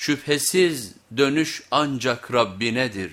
Şüphesiz dönüş ancak Rabbinedir.